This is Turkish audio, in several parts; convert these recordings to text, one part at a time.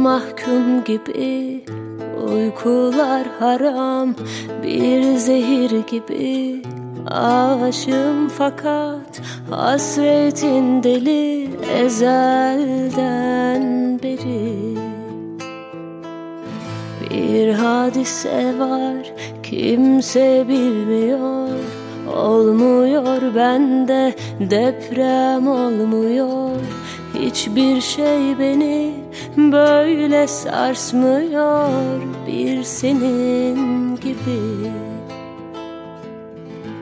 mahkum gibi. Uykular haram bir zehir gibi. Aşığım fakat hasretin deli ezelden beri. Bir hadise var kimse bilmiyor. Olmuyor bende deprem olmuyor Hiçbir şey beni böyle sarsmıyor Bir senin gibi.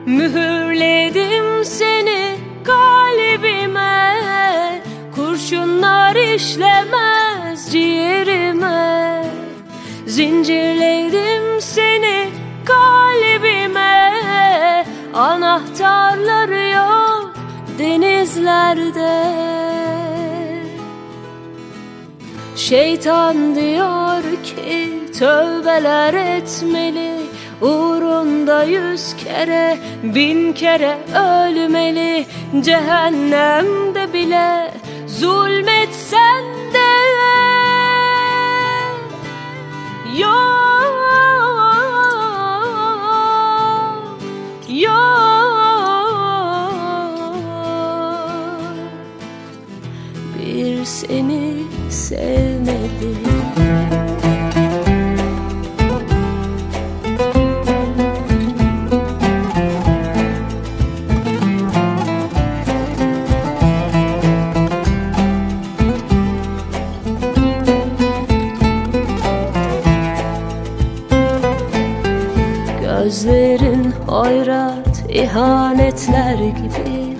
Mühürledim seni kalbime Kurşunlar işlemez ciğerime. Zincirledim seni kalbime Şeytan diyor ki tövbeler etmeli Uğrunda yüz kere bin kere ölmeli. Cehennemde bile Bir seni sevmedim. Gözlerin hoyrat ihanetler gibi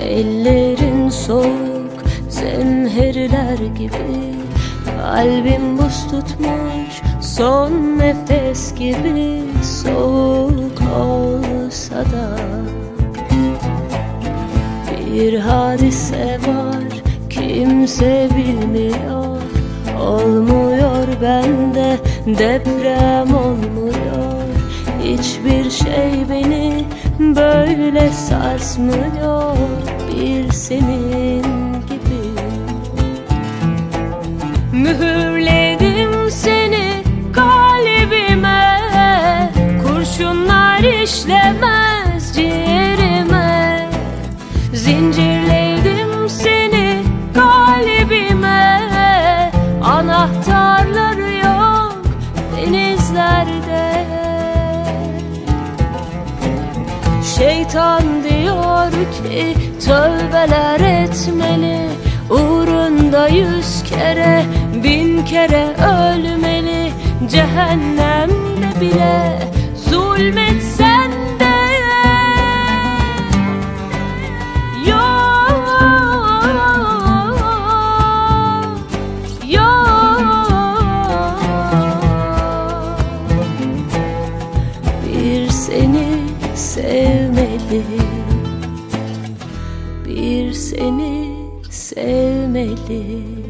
Ellerin soğuk zemheriler gibi. Kalbim buz tutmuş son nefes gibi. Soğuk olsa da Bir hadise var kimse bilmiyor. Olmuyor bende deprem olmuyor. Hiçbir şey beni böyle sarsmıyor. Bir senin Mühürledim seni kalbime Kurşunlar işlemez ciğerime. Zincirledim seni kalbime Anahtarları yok denizlerde. Şeytan diyor ki tövbeler etmeli Uğrunda yüz kere kere ölmeli Cehennemde bile zulmetsen de. Yok Yok Bir seni sevmeli Bir seni sevmeli